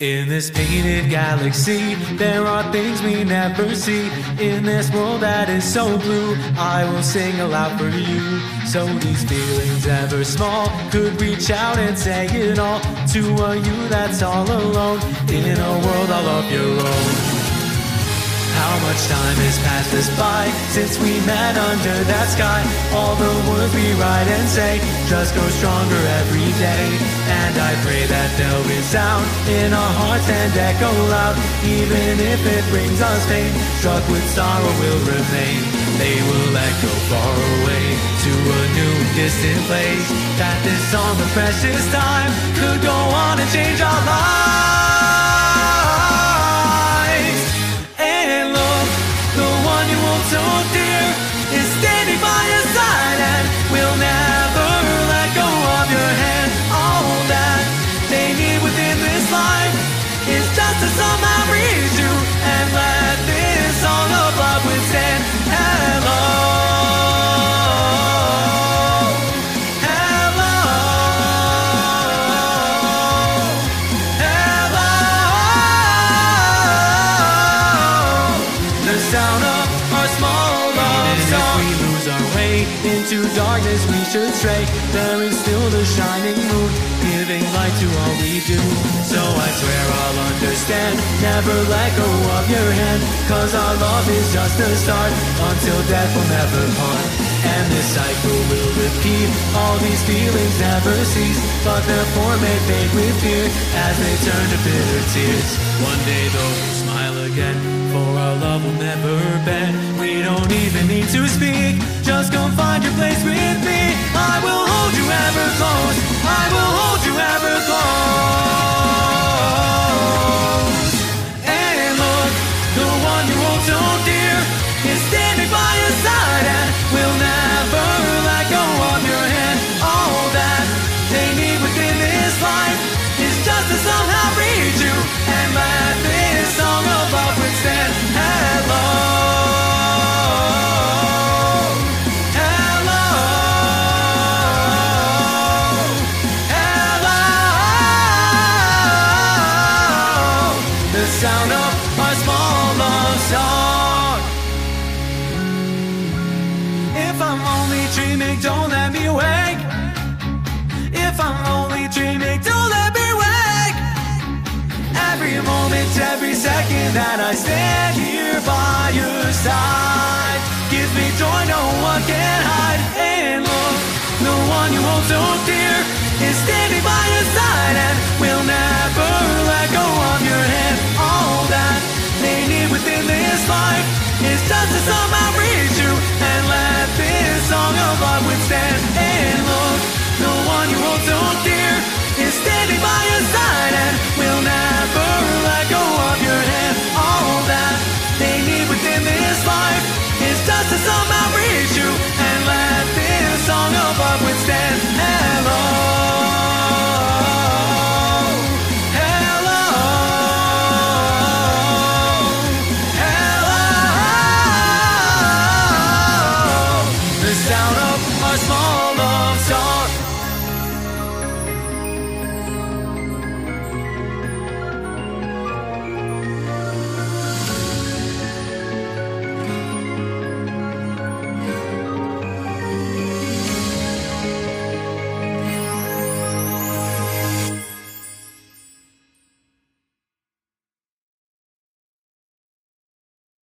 In this painted galaxy, there are things we never see. In this world that is so blue, I will sing aloud for you. So these feelings, ever small, could reach out and say it all to a you that's all alone in a world all of your own. How much time has passed us by since we met under that sky? All the words we write and say just grow stronger every day. And I pray that they'll resound in our hearts and echo loud, even if it brings us pain. Struck with sorrow will remain. They will echo far away to a new distant place. That this song of precious time could go on and change our lives. To somehow reach you and we lose our way into darkness, we should stray. There is still the shining moon, giving light to all we do. So I swear I'll understand. Never let go of your hand, cause our love is just a start. Until death will never part. And this cycle will repeat. All these feelings never cease, but therefore may fade with fear as they turn to bitter tears. One day though we'll smile again, for our love will never bend. We don't even need to speak, just come find your place with me. I will hold you ever close. I will hold you ever close. That I stand here by love song